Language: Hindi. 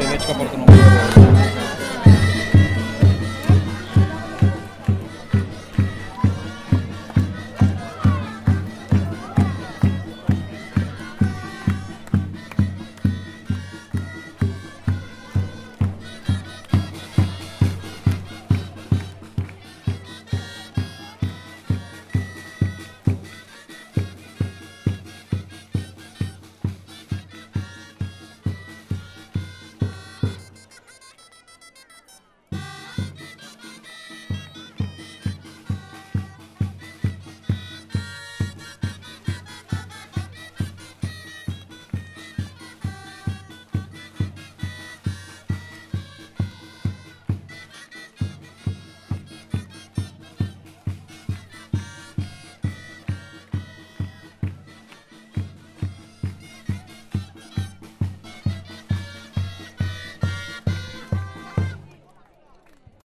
స్వేచ్ఛగా పడుతున్నాం